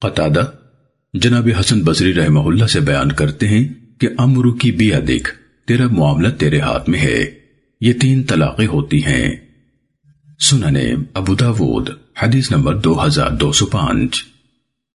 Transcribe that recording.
قطادہ جناب حسن بصری رحمہ اللہ سے بیان کرتے ہیں کہ امرو کی بیا دیکھ، تیرا معاملہ تیرے ہاتھ میں ہے۔ یہ تین طلاقیں ہوتی ہیں۔ سننے ابو داود، حدیث نمبر دو ہزار دو سو پانچ۔